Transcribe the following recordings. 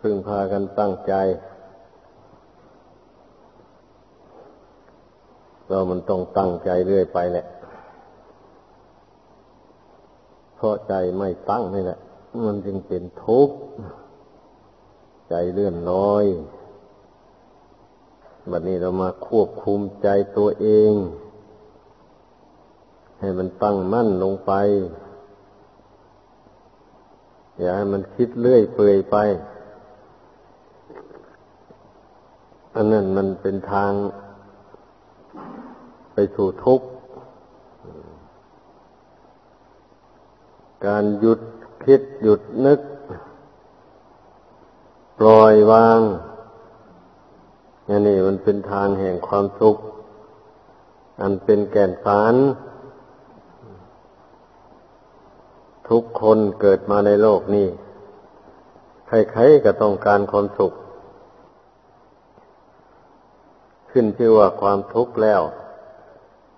พึ่งพากันตั้งใจ เรามันต้องตั้งใจเรื่อยไปแหละ เพราะใจไม่ตั้งนี่แหละ มันจึงเป็นทุกข์ ใจเลื่อนลอยบัดนี้เรามาควบคุมใจตัวเอง ให้มันตั้งมั่นลงไป อย่าให้มันคิดเลื่อยเปื่อยไป อันนั้นมันเป็นทางไปสู่ทุกข์ การหยุดคิดหยุดนึก ปล่อยวางนี่มันเป็นทางแห่งความสุข อันเป็นแก่นสาร ทุกคนเกิดมาในโลกนี้ ใครๆก็ต้องการความสุข ขึ้นชื่อว่าความทุกข์แล้ว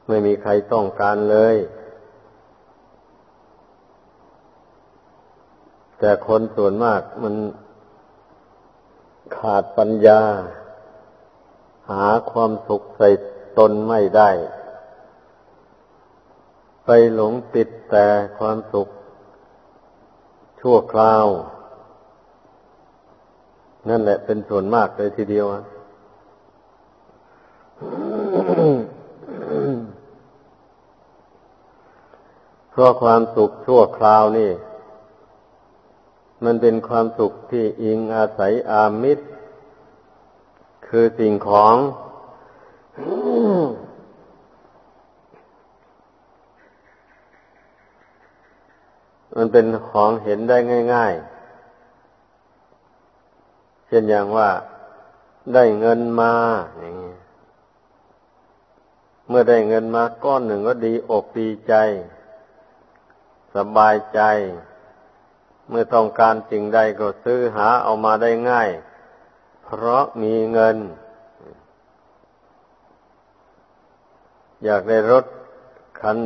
ไม่มีใครต้องการเลย แต่คนส่วนมากมันขาดปัญญา หาความสุขใส่ตนไม่ได้ ไปหลงติดแต่ความสุข ชั่วคราว นั่นแหละเป็นส่วนมากเลยทีเดียว เพราะความสุขชั่วคราวนี่ มันเป็นความสุขที่อิงอาศัยอามิตร คือสิ่งของมันเป็นของเห็นได้ง่าย ๆ เช่นอย่างว่าได้เงินมาอย่างนี้ เมื่อได้เงินมาก้อนหนึ่งก็ดีอกดีใจ สบายใจ เมื่อต้องการสิ่งใดก็ซื้อหาเอามาได้ง่าย เพราะมีเงิน อยากได้รถคัน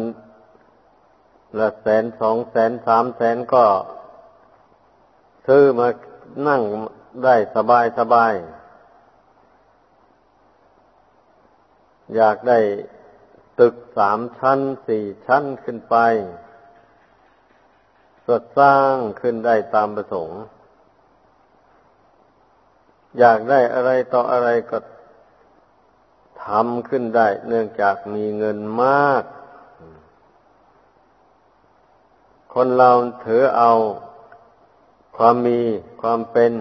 ละแสนสองแสนสามแสนก็ ซื้อมานั่งได้สบายสบาย อยากได้ตึกสามชั้นสี่ชั้นขึ้นไปก็สร้างขึ้นได้ตามประสงค์ อยากได้อะไรต่ออะไรก็ทำขึ้นได้ เนื่องจากมีเงินมาก คนเราถือเอาความมีความเป็น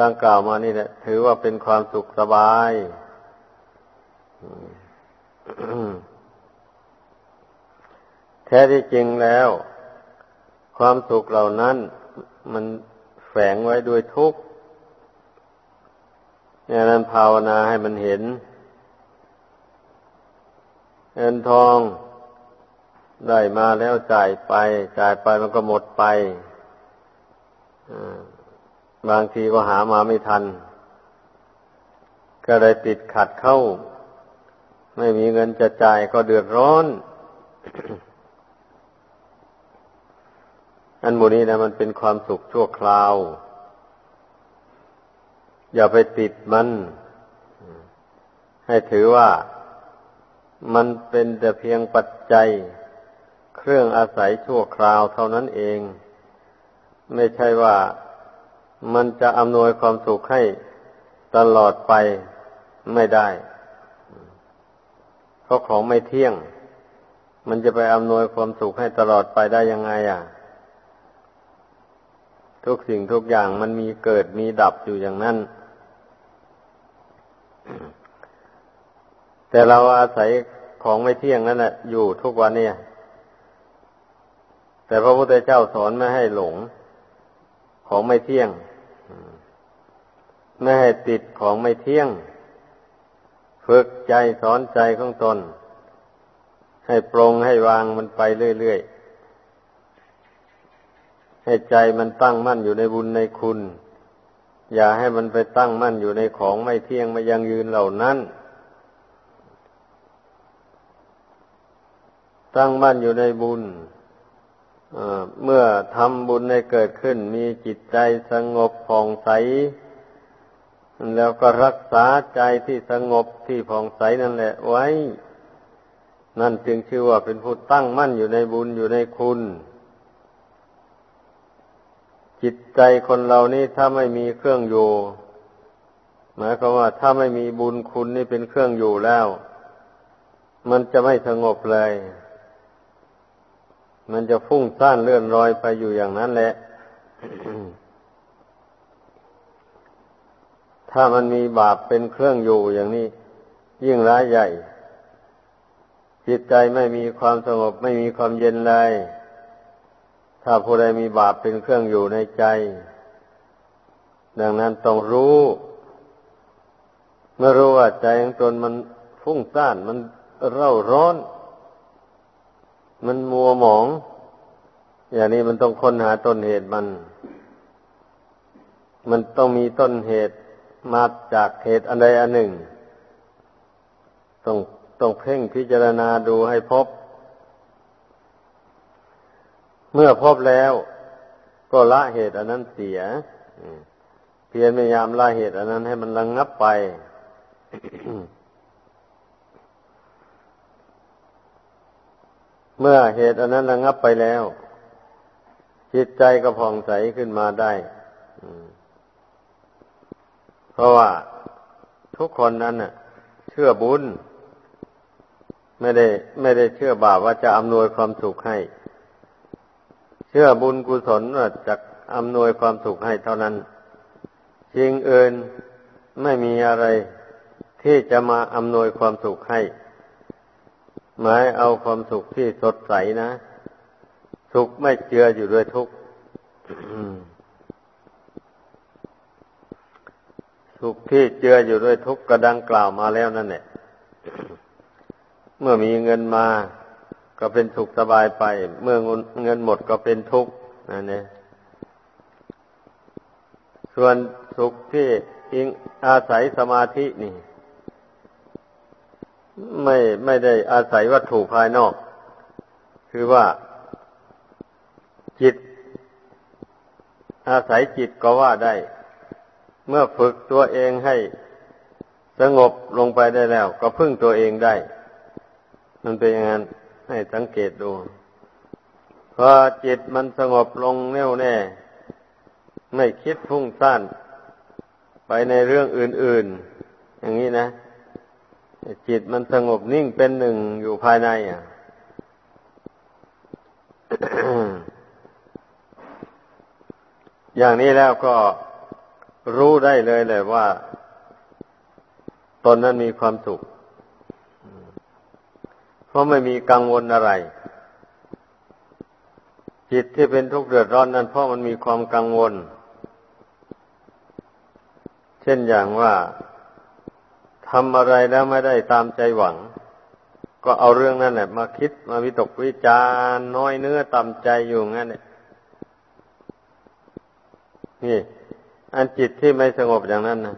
ดังกล่าวมานี่แหละถือว่าเป็นความสุขสบาย แท้ที่จริงแล้ว ความสุขเหล่านั้น มันแฝงไว้ด้วยทุกข์อย่างนั้นภาวนาให้มันเห็นเงินทองได้มาแล้วจ่ายไป จ่ายไปมันก็หมดไปบางทีก็หามาไม่ทัน ก็เลยติดขัดเข้า ไม่มีเงินจะจ่ายก็เดือดร้อน อันโมนี้นะมันเป็นความสุขชั่วคราว อย่าไปติดมัน ให้ถือว่ามันเป็นแต่เพียงปัจจัย เครื่องอาศัยชั่วคราวเท่านั้นเอง ไม่ใช่ว่ามันจะอำนวยความสุขให้ตลอดไปไม่ได้ เพราะของไม่เที่ยง มันจะไปอำนวยความสุขให้ตลอดไปได้ยังไงอะ ทุกสิ่งทุกอย่างมันมีเกิดมีดับอยู่อย่างนั้น แต่เราอาศัยของไม่เที่ยงนั่นแหละอยู่ทุกวันเนี่ย แต่พระพุทธเจ้าสอนไม่ให้หลง ของไม่เที่ยง ไม่ให้ติดของไม่เที่ยง ฝึกใจสอนใจของตน ให้ปรงให้วางมันไปเรื่อยๆ ให้ใจมันตั้งมั่นอยู่ในบุญในคุณ อย่าให้มันไปตั้งมั่นอยู่ในของไม่เที่ยงไม่ยังยืนเหล่านั้น ตั้งมั่นอยู่ในบุญเมื่อทำบุญให้เกิดขึ้น มีจิตใจสงบผ่องใส แล้วก็รักษาใจที่สงบที่ผ่องใสนั่นแหละไว้ นั่นจึงชื่อว่าเป็นผู้ตั้งมั่นอยู่ในบุญอยู่ในคุณ จิตใจคนเรานี่ถ้าไม่มีเครื่องอยู่หมายความว่าถ้าไม่มีบุญคุณนี่เป็นเครื่องอยู่แล้ว มันจะไม่สงบเลย มันจะฟุ้งซ่านเลื่อนลอยไปอยู่อย่างนั้นแหละ ถ้ามันมีบาปเป็นเครื่องอยู่อย่างนี้ ยิ่งร้ายใหญ่ จิตใจไม่มีความสงบไม่มีความเย็นเลย ถ้าผู้ใดมีบาปเป็นเครื่องอยู่ในใจ ดังนั้นต้องรู้เมื่อรู้ว่าใจของตนมันฟุ้งซ่านมันเร่าร้อน มันมัวหมอง อย่างนี้มันต้องค้นหาต้นเหตุมัน มันต้องมีต้นเหตุ มาจากเหตุอันใดอันหนึ่ง ต้องต้องเพ่งพิจารณาดูให้พบ เมื่อพบแล้วก็ละเหตุอันนั้นเสียเพียรพยายามละเหตุอันนั้นให้มันระงงับไป เมื่อเหตุอันนั้นระงับไปแล้ว จิตใจก็ผ่องใสขึ้นมาได้ เพราะว่าทุกคนนั้นน่ะ เชื่อบุญ ไม่ได้ ไม่ได้เชื่อบาปว่าจะอำนวยความสุขให้ เชื่อบุญกุศลว่าจะอำนวยความสุขให้เท่านั้นจริงเอินไม่มีอะไร ที่จะมาอำนวยความสุขให้ หมายเอาความสุขที่สดใสนะ สุขไม่เจืออยู่ด้วยทุกข์ สุขที่เจืออยู่ด้วยทุกข์ก็ดังกล่าวมาแล้วนั่นแหละเมื่อมีเงินมาก็เป็นสุขสบายไป เมื่อเงินหมดก็เป็นทุกข์นั่นเองส่วนสุขที่อิงอาศัยสมาธินี่ ไม่ไม่ได้อาศัยวัตถุภายนอก คือว่าจิต อาศัยจิตก็ว่าได้ เมื่อฝึกตัวเองให้สงบลงไปได้แล้ว ก็พึ่งตัวเองได้ มันเป็นอย่างนั้นให้สังเกตดูพอจิตมันสงบลงแน่วแน่ ไม่คิดพุ่งซ่านไปในเรื่องอื่น ๆ อย่างนี้นะ จิตมันสงบนิ่งเป็นหนึ่งอยู่ภายในอะอย่างนี้แล้วก็ รู้ได้เลยเลยว่า ตนนั้นมีความสุข เพราะไม่มีกังวลอะไร จิตที่เป็นทุกข์เดือดร้อนนั้นเพราะมันมีความกังวล เช่นอย่างว่าทำอะไรแล้วไม่ได้ตามใจหวัง ก็เอาเรื่องนั้นแหละมาคิดมาวิตกวิจารน้อยเนื้อต่ำใจอยู่งั้นเนี่ยนี่ อันจิตที่ไม่สงบอย่างนั้นนะ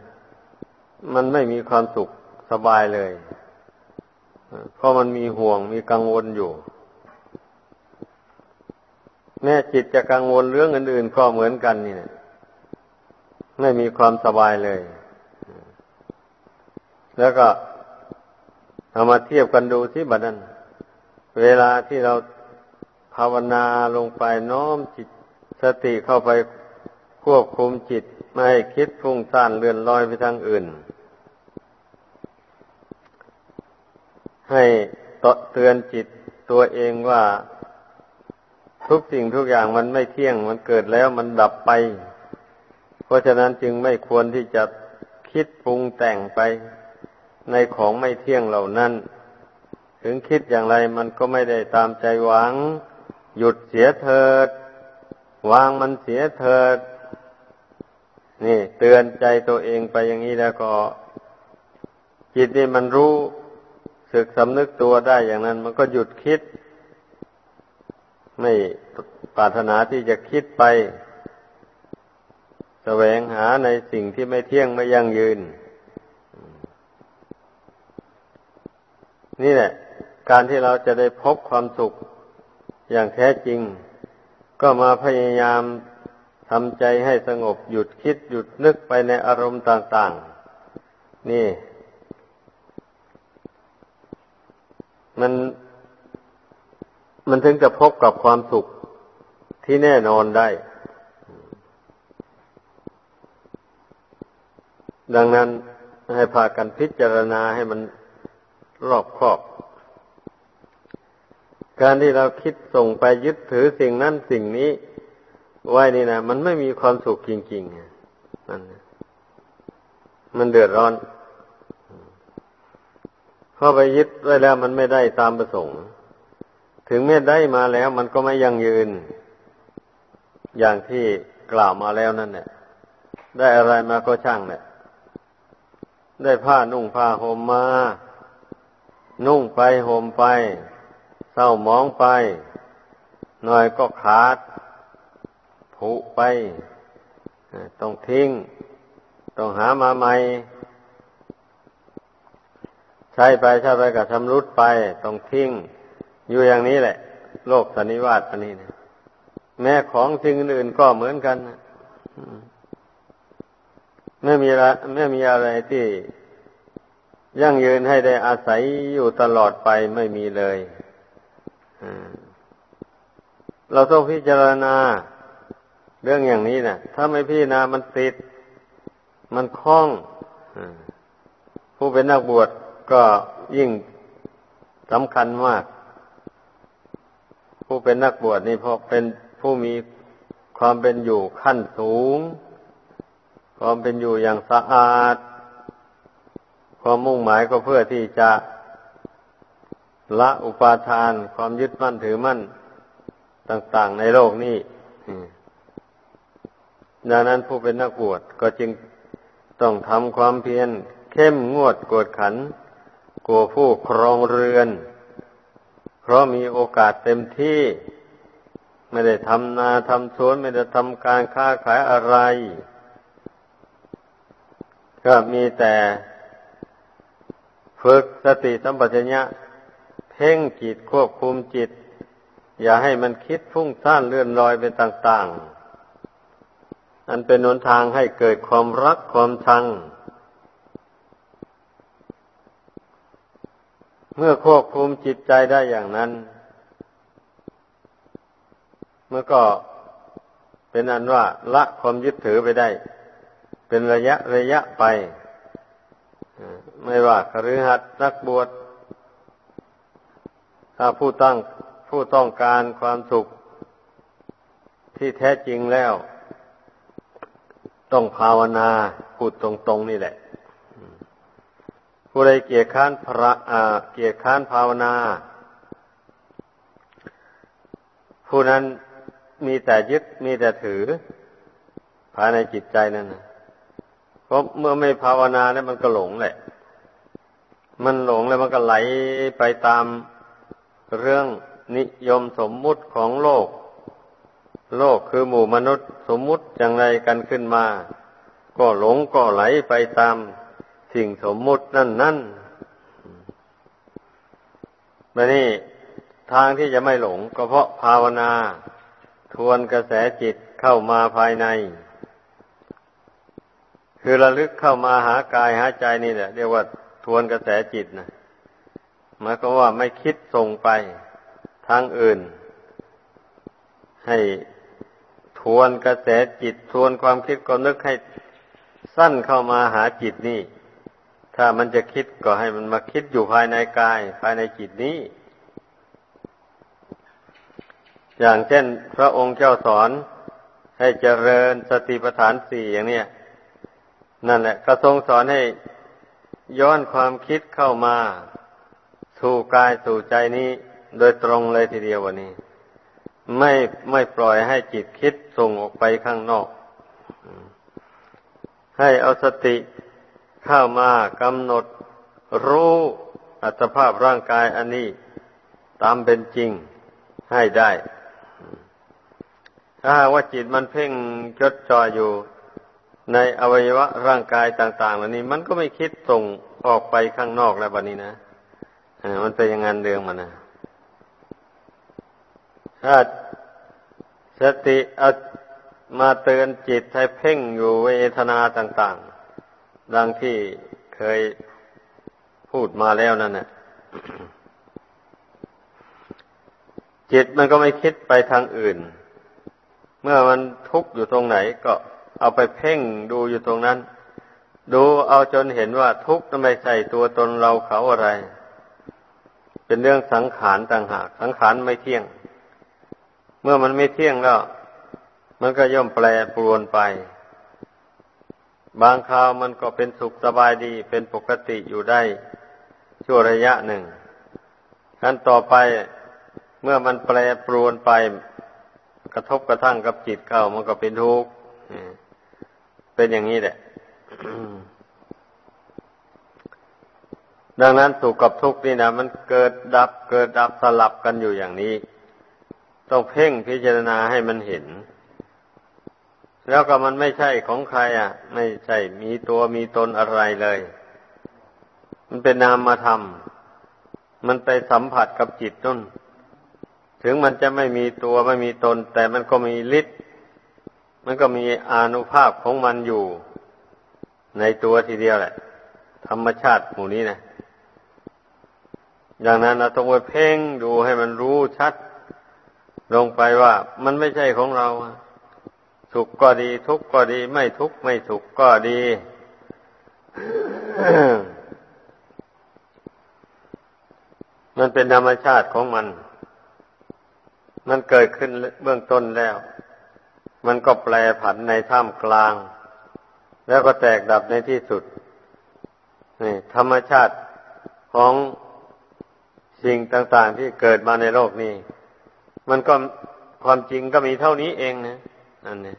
มันไม่มีความสุขสบายเลย เพราะมันมีห่วงมีกังวลอยู่ แม้จิตจะกังวลเรื่องอื่นๆก็เหมือนกันนี่นะไม่มีความสบายเลย แล้วก็เอามาเทียบกันดูที่บัดนั้น เวลาที่เราภาวนาลงไปน้อมจิตสติเข้าไป ควบคุมจิตไม่ให้คิดพุ่งซ่านเลื่อนลอยไปทางอื่น ให้ตเตือนจิตตัวเองว่าทุกสิ่งทุกอย่างมันไม่เที่ยงมันเกิดแล้วมันดับไป เพราะฉะนั้นจึงไม่ควรที่จะคิดปรุงแต่งไปในของไม่เที่ยงเหล่านั้น ถึงคิดอย่างไรมันก็ไม่ได้ตามใจหวัง หยุดเสียเถิด วางมันเสียเถิด นี่เตือนใจตัวเองไปอย่างนี้แล้วก็ จิตนี่มันรู้สึกสำนึกตัวได้อย่างนั้น มันก็หยุดคิด ไม่ปรารถนาที่จะคิดไปแสวงหาในสิ่งที่ไม่เที่ยงไม่ยั่งยืน นี่แหละ การที่เราจะได้พบความสุขอย่างแท้จริง ก็มาพยายาม ทำใจให้สงบหยุดคิดหยุดนึกไปในอารมณ์ต่างๆ นี่ มันมันถึงจะพบกับความสุขที่แน่นอนได้ ดังนั้นให้พากันพิจารณาให้มันรอบครอบ การที่เราคิดส่งไปยึดถือสิ่งนั้นสิ่งนี้ ไว้นี่นะมันไม่มีความสุขจริงๆมันมันเดือดร้อนพอไปยึดไว้แล้วมันไม่ได้ตามประสงค์ ถึงแม้ได้มาแล้ว มันก็ไม่ยั่งยืน อย่างที่กล่าวมาแล้วนั่นแหละได้อะไรมาก็ช่างแหละได้ผ้านุ่งผ้าห่มมา นุ่งไปห่มไปเศร้ามองไป หน่อยก็ขาด ผุไป ต้องทิ้ง ต้องหามาใหม่ ใช้ไปใช้ไปกับชำรุดไป ต้องทิ้ง อยู่อย่างนี้แหละ โลกสันนิวาตอันนี้นะแม้ของสิ่งอื่นก็เหมือนกันนะไม่มีอะไม่มีอะไรที่ยั่งยืนให้ได้อาศัยอยู่ตลอดไปไม่มีเลย เราต้องพิจารณา รื่องอย่างนี้นะถ้าไม่พิจารณามันติด มันคล้องผู้เป็นนักบวชก็ยิ่งสำคัญมาก ผู้เป็นนักบวชนี่เพราะเป็นผู้มีความเป็นอยู่ขั้นสูง ความเป็นอยู่อย่างสะอาด ความมุ่งหมายก็เพื่อที่จะละอุปาทาน ความยึดมั่นถือมั่นต่าง ๆ ในโลกนี้ ดังนั้นผู้เป็นนักบวชก็จึงต้องทำความเพียรเข้มงวดกวดขันกลัวผู้ครองเรือน เพราะมีโอกาสเต็มที่ ไม่ได้ทำนาทำสวนไม่ได้ทำการค้าขายอะไร ก็มีแต่ฝึกสติสัมปชัญญะเพ่งจิตควบคุมจิต อย่าให้มันคิดฟุ้งซ่านเลื่อนลอยไปต่าง ๆ อันเป็นหนทางให้เกิดความรักความชัง เมื่อควบคุมจิตใจได้อย่างนั้น เมื่อก็เป็นอันว่าละความยึดถือไปได้ เป็นระยะระยะไป ไม่ว่าคฤหัสถ์นักบวชถ้าผู้ตั้งผู้ต้องการความสุขที่แท้จริงแล้ว ต้องภาวนาพูดตรงๆนี่แหละ ผู้ใดเกียรค้านพระอาเกียรค้านภาวนา ผู้นั้นมีแต่ยึดมีแต่ถือ ภายในจิตใจนั่นนะเพราะเมื่อไม่ภาวนาแล้วมันก็หลงแหละ มันหลงแล้วมันก็ไหลไปตามเรื่องนิยมสมมุติของโลก โลกคือหมู่มนุษย์สมมุติอย่างไรกันขึ้นมา ก็หลงก็ไหลไปตามสิ่งสมมุตินั่นนั่นมานี่ทางที่จะไม่หลงก็เพราะภาวนา ทวนกระแสจิตเข้ามาภายใน คือระลึกเข้ามาหากายหาใจนี่แหละเรียกว่าทวนกระแสจิตนะหมายก็ว่าไม่คิดส่งไปทางอื่น ให้ วนกระแสจิตทวนความคิดก็นึกให้สั้นเข้ามาหาจิตนี่ ถ้ามันจะคิดก็ให้มันมาคิดอยู่ภายในกาย ภายในจิตนี้ อย่างเช่น พระองค์เจ้าสอนให้เจริญสติปัฏฐานสี่อย่างเนี้ยนั่นแหละก็ทรงสอนให้ย้อนความคิดเข้ามา สู่กายสู่ใจนี้ โดยตรงเลยทีเดียววันนี้ ไม่ไม่ปล่อยให้จิตคิดส่งออกไปข้างนอก ให้เอาสติเข้ามากำหนดรู้อัตภาพร่างกายอันนี้ ตามเป็นจริงให้ได้ ถ้าว่าจิตมันเพ่งจดจ่ออยู่ในอวัยวะร่างกายต่าง ๆ เหล่านี้ มันก็ไม่คิดส่งออกไปข้างนอกแล้วบัดนี้นะมันเป็นอย่างนั้นเรื่องมันนะ ถ้าสติเอามาเตือนจิตให้เพ่งอยู่เวทนาต่าง ๆ ดังที่เคยพูดมาแล้วนั่นน่ะจิตมันก็ไม่คิดไปทางอื่น เมื่อมันทุกข์อยู่ตรงไหนก็เอาไปเพ่งดูอยู่ตรงนั้น ดูเอาจนเห็นว่าทุกข์นั้นไมใช่ตัวตนเราเขาอะไร เป็นเรื่องสังขารต่างหาก สังขารไม่เที่ยง มื่อมันไม่เที่ยงแล้ว มันก็ย่อมแปรปรวนไป บางคราวมันก็เป็นสุขสบายดี เป็นปกติอยู่ได้ ชั่วระยะหนึ่งขั้นต่อไปเมื่อมันแปรปรวนไป กระทบกระทั่งกับจิตเข้ามันก็เป็นทุกข์เป็นอย่างนี้แหละดังนั้นสุขกับทุกข์นี่นะมันเกิดดับเกิดดับสลับกันอยู่อย่างนี้ ต้องเพ่งพิจารณาให้มันเห็น แล้วก็มันไม่ใช่ของใครอะ ไม่ใช่มีตัวมีตนอะไรเลย มันเป็นนามธรรม มันไปสัมผัสกับจิตนุ่น ถึงมันจะไม่มีตัวไม่มีตน แต่มันก็มีฤทธิ์มันก็มีอนุภาพของมันอยู่ ในตัวทีเดียวแหละ ธรรมชาติหมู่นี้นะอย่างนั้นเราต้องไปเพ่งดูให้มันรู้ชัด ลงไปว่ามันไม่ใช่ของเราสุขก็ดี ทุกข์ก็ดี ไม่ทุกข์ไม่สุขก็ดีมันเป็นธรรมชาติของมัน มันเกิดขึ้นเบื้องต้นแล้ว มันก็แปลผันในท่ามกลาง แล้วก็แตกดับในที่สุด นี่ ธรรมชาติของสิ่งต่าง ๆ ที่เกิดมาในโลกนี้ มันก็ความจริงก็มีเท่านี้เองนะนั่นเนี่ย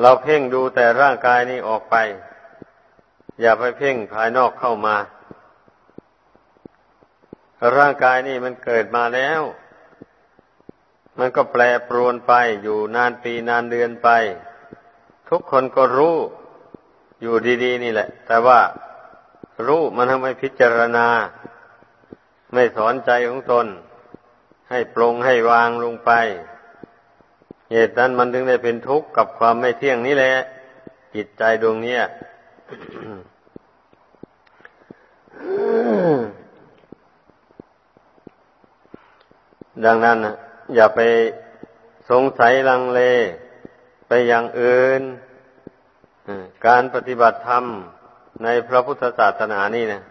เราเพ่งดูแต่ร่างกายนี้ออกไป อย่าไปเพ่งภายนอกเข้ามา ร่างกายนี่มันเกิดมาแล้ว มันก็แปรปรวนไปอยู่นานปีนานเดือนไป ทุกคนก็รู้อยู่ดี ๆ นี่แหละ แต่ว่ารู้มันทำให้พิจารณา ไม่สอนใจของตน ให้ปรงให้วางลงไป เหตุนั้นมันถึงได้เป็นทุกข์กับความไม่เที่ยงนี้แหละ จิตใจดวงนี้ดังนั้นนะอย่าไปสงสัยลังเลไปอย่างอื่น การปฏิบัติธรรมในพระพุทธศาสนานี่นะ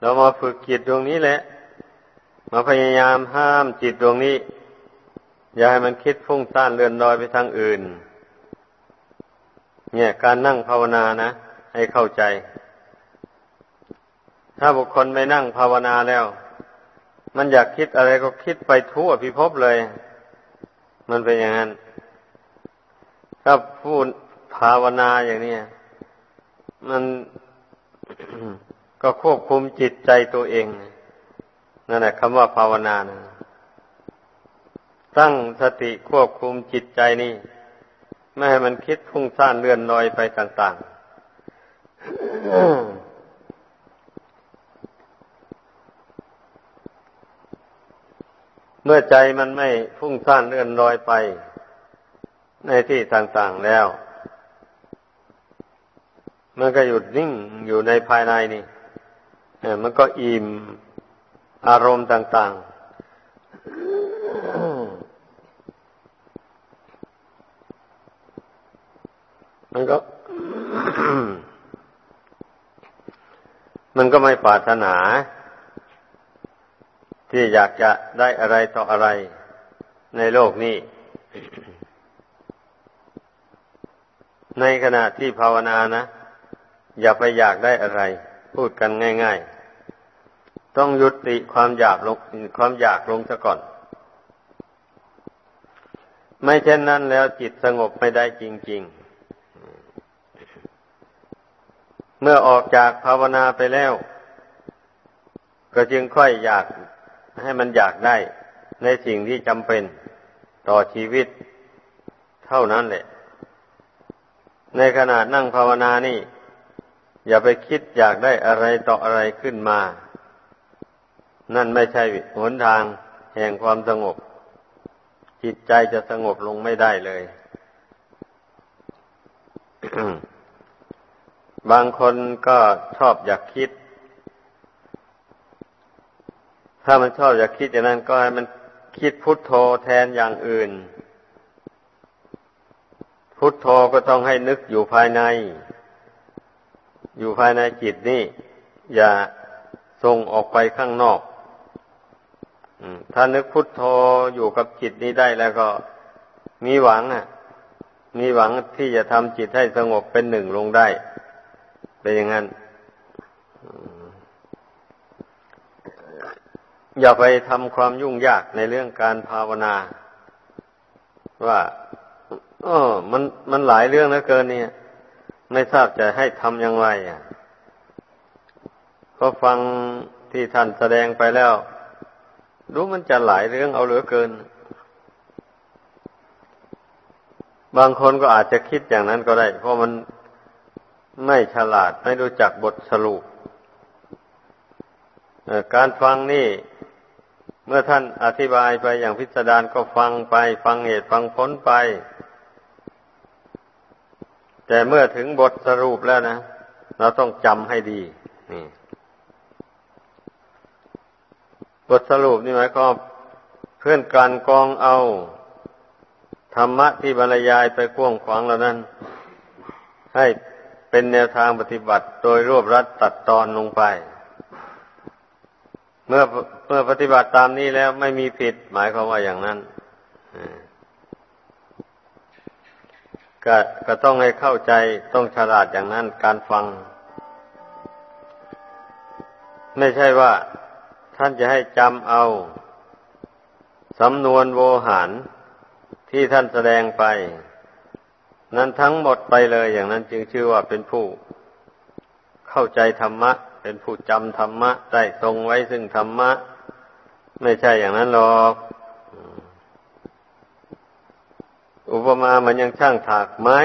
เรามาฝึกจิตดวงนี้แหละ มาพยายามห้ามจิตดวงนี้ อย่าให้มันคิดฟุ้งซ่านเลื่อนลอยไปทางอื่น เนี่ยการนั่งภาวนานะ ให้เข้าใจ ถ้าบุคคลไม่นั่งภาวนาแล้ว มันอยากคิดอะไรก็คิดไปทั่วพิภพเลย มันเป็นอย่างนั้น ถ้าพูดภาวนาอย่างนี้มันก็ควบคุมจิตใจตัวเองน นั่นแหละคำว่าภาวนานะตั้งสติควบคุมจิตใจนี่ไม่ให้มันคิดพุ่งซ่านเลื่อนลอยไปต่างๆ เมื่อใจมันไม่ฟุ้งซ่านเลื่อนลอยไป ในที่ต่างๆแล้ว มันก็หยุดนิ่งอยู่ในภายในนี่มันก็อิ่ม อารมณ์ต่างๆ มันก็ มันก็ไม่ปรารถนา ที่อยากจะได้อะไรต่ออะไรในโลกนี้ ในขณะที่ภาวนานะ อย่าไปอยากได้อะไร พูดกันง่าย ๆ ต้องยุติความอยากลงความอยากลงซะก่อน ไม่เช่นนั้นแล้วจิตสงบไม่ได้จริง ๆ เมื่อออกจากภาวนาไปแล้ว ก็จึงค่อยอยากให้มันอยากได้ในสิ่งที่จำเป็นต่อชีวิต เท่านั้นแหละ ในขณะนั่งภาวนานี่ อย่าไปคิดอยากได้อะไรต่ออะไรขึ้นมา นั่นไม่ใช่หนทางแห่งความสงบ จิตใจจะสงบลงไม่ได้เลย บางคนก็ชอบอยากคิด ถ้ามันชอบอยากคิดอย่างนั้นก็ให้มันคิดพุทโธแทนอย่างอื่น พุทโธก็ต้องให้นึกอยู่ภายใน อยู่ภายในจิตนี่ อย่าส่งออกไปข้างนอก ถ้านึกพุทโธอยู่กับจิตนี้ได้แล้วก็มีหวังอะ มีหวังที่จะทำจิตให้สงบเป็นหนึ่งลงได้ เป็นอย่างนั้นอย่าไปทำความยุ่งยากในเรื่องการภาวนา ว่าเออมันมันหลายเรื่องเหลือเกินเนี่ย ไม่ทราบจะให้ทำอย่างไรอะ ก็ฟังที่ท่านแสดงไปแล้ว รู้มันจะหลายเรื่องเอาเหลือเกิน บางคนก็อาจจะคิดอย่างนั้นก็ได้ เพราะมันไม่ฉลาดไม่รู้จักบทสรุปการฟังนี่ เมื่อท่านอธิบายไปอย่างพิสดารก็ฟังไป ฟังเหตุฟังผลไป แต่เมื่อถึงบทสรุปแล้วนะ เราต้องจำให้ดีนี่ บทสรุปนี่หมายความเพื่อนการกองเอา ธรรมะที่บรรยายไปกว้างขวางเหล่านั้น ให้เป็นแนวทางปฏิบัติโดยรวบรัดตัดตอนลงไป เมื่อเมื่อปฏิบัติตามนี้แล้วไม่มีผิด หมายความว่าอย่างนั้นก็ก็ต้องให้เข้าใจต้องฉลาดอย่างนั้นการฟัง ไม่ใช่ว่า ท่านจะให้จำเอา สำนวนโวหารที่ท่านแสดงไป นั้นทั้งหมดไปเลยอย่างนั้นจึงชื่อว่าเป็นผู้ เข้าใจธรรมะ เป็นผู้จำธรรมะ ได้ทรงไว้ซึ่งธรรมะ ไม่ใช่อย่างนั้นหรอกอุปมามันยังช่างถากไม้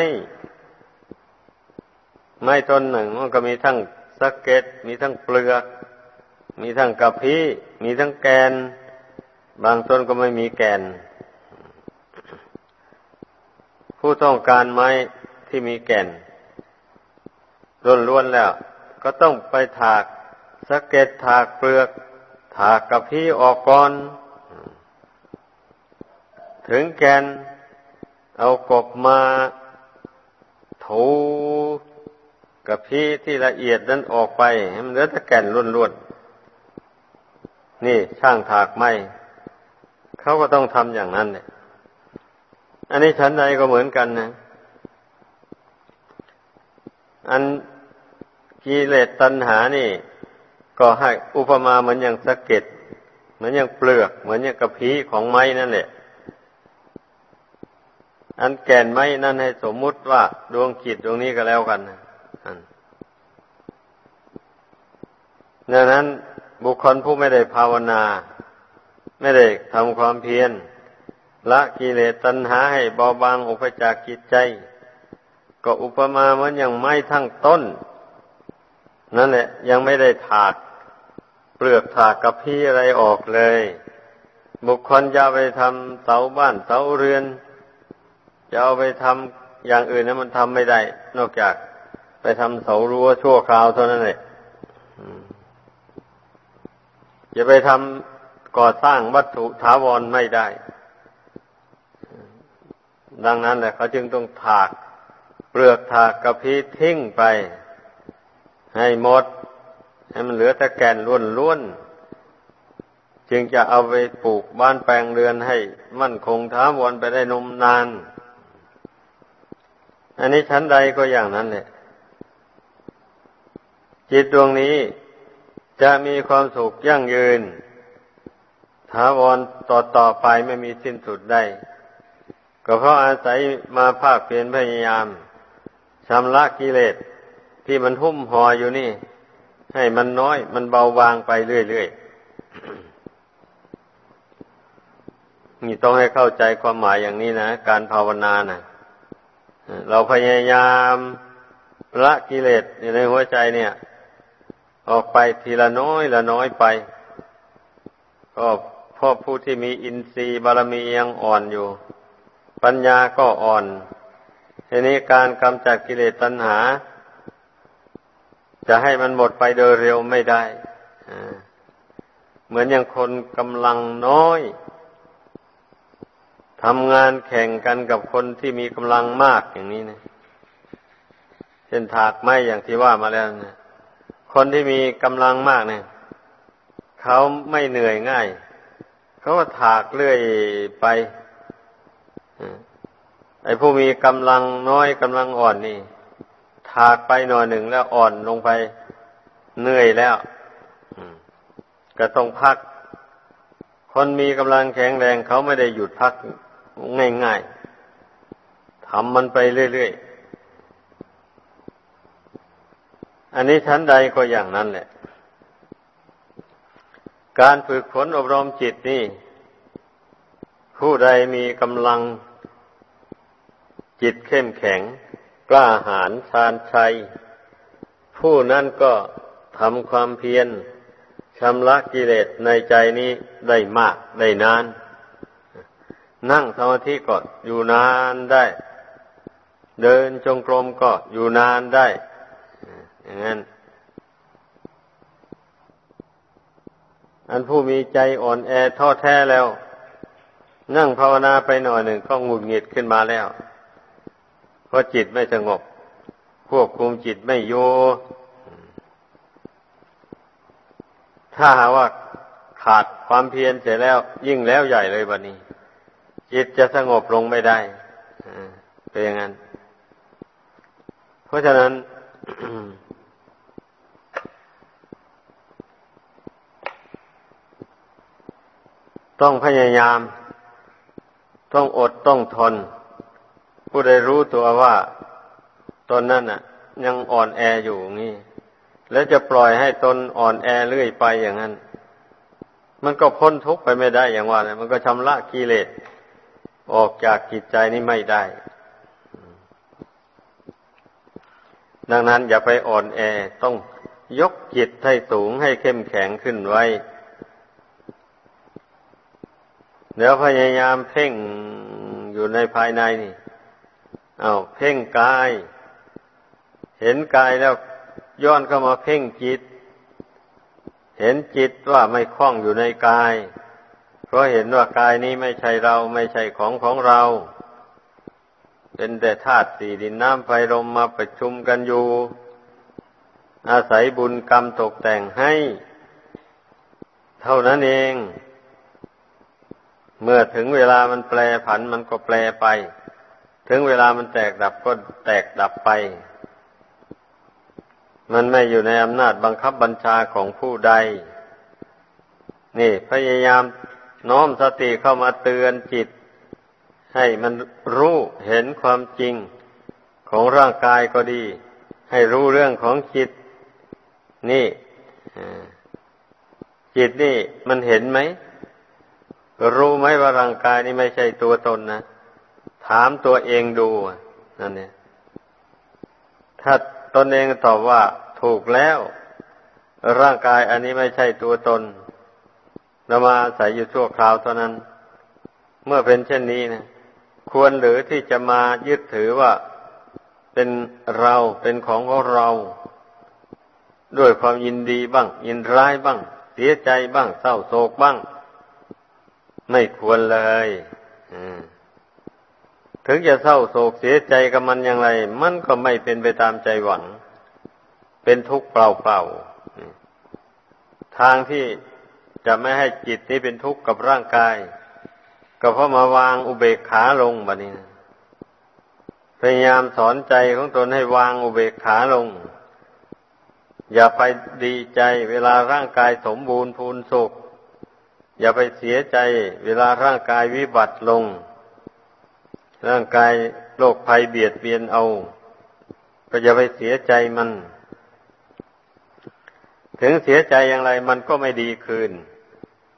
ไม้ต้นหนึ่งมันก็มีทั้งสะเก็ดมีทั้งเปลือก มีทั้งกะพีมีทั้งแกน บางต้นก็ไม่มีแกน ผู้ต้องการไม้ที่มีแก่นล้วนๆแล้ว ก็ต้องไปถากสะเก็ดถากเปลือก ถากกะพีออกก่อน ถึงแกนเอากบมาถูกระพีที่ละเอียดนั้นออกไปให้มันเหลือแต่แก่นล้วนๆ นี่ช่างถากไม้เขาก็ต้องทำอย่างนั้นเนี่ยอันนี้ชั้นใดก็เหมือนกันนะ อันกิเลสตัณหานี่ ก็ให้อุปมาเหมือนอย่างสะเก็ดเหมือนอย่างเปลือก เหมือนอย่างกระพี้ของไม้นั่นแหละ อันแก่นไม้นั่นให้สมมุติว่าดวงจิตดวงนี้ก็แล้วกันนะดังนั้น บุคคลผู้ไม่ได้ภาวนา ไม่ได้ทำความเพียรละกิเลสตัณหาให้เบาบางอุปจากจิตใจ ก็อุปมาเหมือนอย่างไม้ทั้งต้น นั่นแหละ ยังไม่ได้ถากเปลือกถากกับพี่อะไรออกเลย บุคคลจะไปทำเสาบ้านเสาเรือน จะเอาไปทำอย่างอื่นนั้นมันทำไม่ได้ นอกจากไปทำเสารั้วชั่วคราวเท่านั้นแหละ จะไปทำก่อสร้างวัตถุถาวรไม่ได้ ดังนั้นแหละเขาจึงต้องถาก เปลือกถากกระพี้ทิ้งไป ให้หมด ให้มันเหลือแต่แก่นล้วนๆ จึงจะเอาไปปลูกบ้านแปลงเรือนให้ มั่นคงท้าวรไปได้นมนาน อันนี้ชั้นใดก็อย่างนั้นแหละจิตดวงนี้ จะมีความสุขยั่งยืนถาวรต่อต่อไปไม่มีสิ้นสุดได้ ก็เพราะอาศัยมาภาคเพียรพยายามชำระกิเลสที่มันหุ้มห่ออยู่นี่ ให้มันน้อยมันเบาบางไปเรื่อยๆนี่ต้องให้เข้าใจความหมายอย่างนี้นะการภาวนานะเราพยายามละกิเลสในหัวใจเนี่ย ออกไปทีละน้อยละน้อยไป ก็พราะผู้ที่มีอินทรีย์บารมียังอ่อนอยู่ ปัญญาก็อ่อนทีนี้การกำจัดกิเลสตัณหา จะให้มันหมดไปโดยเร็วไม่ได้เหมือนอย่างคนกำลังน้อยทำงานแข่งกันกับคนที่มีกำลังมากอย่างนี้นะเช่นถากไม้อย่างที่ว่ามาแล้วนะ คนที่มีกำลังมากเนี่ยเขาไม่เหนื่อยง่าย เขาก็ถากเรื่อยไปไอ้ผู้มีกำลังน้อยกำลังอ่อนนี่ ถากไปหน่อยหนึ่งแล้วอ่อนลงไปเหนื่อยแล้วก็ต้องพัก คนมีกำลังแข็งแรงเขาไม่ได้หยุดพักง่ายๆทำมันไปเรื่อยๆ อันนี้ชั้นใดก็อย่างนั้นแหละ การฝึกฝนอบรมจิตนี่ ผู้ใดมีกำลัง จิตเข้มแข็ง กล้าหาญชาญชัย ผู้นั้นก็ทำความเพียรชำระกิเลสในใจนี้ได้มากได้นาน นั่งสมาธิก็อยู่นานได้ เดินจงกรมก็อยู่นานได้ อย่างนั้นอันผู้มีใจอ่อนแอท้อแท้แล้ว นั่งภาวนาไปหน่อยหนึ่งก็หงุดหงิดขึ้นมาแล้วเพราะจิตไม่สงบ ควบคุมจิตไม่อยู่ถ้าหาว่าขาดความเพียรเสร็จแล้ว ยิ่งแล้วใหญ่เลยบันนี้ จิตจะสงบลงไม่ได้เป็นอย่างนั้น เพราะฉะนั้น ต้องพยายาม ต้องอดต้องทน ผู้ใดรู้ตัวว่าตนนั้นน่ะ ยังอ่อนแออยู่นี่ แล้วจะปล่อยให้ตนอ่อนแอเรื่อยไปอย่างนั้น มันก็พ้นทุกข์ไปไม่ได้อย่างว่านะมันก็ชำระกิเลสออกจากจิตใจนี้ไม่ได้ ดังนั้นอย่าไปอ่อนแอต้องยกจิตให้สูงให้เข้มแข็งขึ้นไว้ เดี๋ยวพยายามเพ่งอยู่ในภายในนี่ เอาเพ่งกาย เห็นกายแล้วย้อนเข้ามาเพ่งจิต เห็นจิตว่าไม่คล้องอยู่ในกาย เพราะเห็นว่ากายนี้ไม่ใช่เราไม่ใช่ของของเรา เป็นแต่ธาตุสี่ดินน้ำไฟลมมาประชุมกันอยู่ อาศัยบุญกรรมตกแต่งให้ เท่านั้นเอง เมื่อถึงเวลามันแปลผันมันก็แปลไป ถึงเวลามันแตกดับก็แตกดับไป มันไม่อยู่ในอำนาจบังคับบัญชาของผู้ใด นี่ พยายามน้อมสติเข้ามาเตือนจิต ให้มันรู้เห็นความจริงของร่างกายก็ดี ให้รู้เรื่องของจิต นี่จิตนี่มันเห็นไหม รู้ไหมว่าร่างกายนี่ไม่ใช่ตัวตนนะถามตัวเองดูนั่นเนี่ย ถ้าตนเองตอบว่าถูกแล้ว ร่างกายอันนี้ไม่ใช่ตัวตนเรามาอาศัยอยู่ชั่วคราวเท่านั้น เมื่อเป็นเช่นนี้นะควรหรือที่จะมายึดถือว่าเป็นเราเป็นของของเรา ด้วยความยินดีบ้าง ยินร้ายบ้าง เสียใจบ้าง เศร้าโศกบ้าง ไม่ควรเลยถึงจะเศร้าโศกเสียใจกับมันอย่างไร มันก็ไม่เป็นไปตามใจหวัง เป็นทุกข์เปล่าๆทางที่จะไม่ให้จิตนี้เป็นทุกข์กับร่างกาย ก็เพราะมาวางอุเบกขาลงบะนี้นะพยายามสอนใจของตนให้วางอุเบกขาลง อย่าไปดีใจเวลาร่างกายสมบูรณ์พูนสุข อย่าไปเสียใจเวลาร่างกายวิบัติลง ร่างกายโรคภัยเบียดเบียนเอา ก็อย่าไปเสียใจมัน ถึงเสียใจอย่างไรมันก็ไม่ดีคืน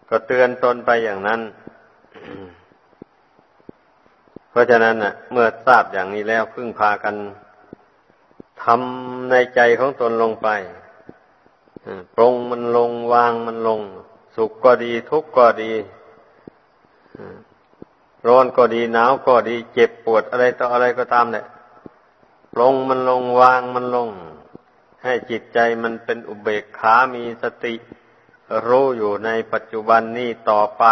ก็เตือนตนไปอย่างนั้น เพราะฉะนั้นน่ะ เมื่อทราบอย่างนี้แล้วพึ่งพากันทำในใจของตนลงไปปรงมันลงวางมันลง สุขก็ดีทุกข์ก็ดีร้อนก็ดีหนาวก็ดี เจ็บปวดอะไรต่ออะไรก็ตามเนี่ยลงมันลงวางมันลง ให้จิตใจมันเป็นอุเบกขามีสติ รู้อยู่ในปัจจุบันนี้ต่อไป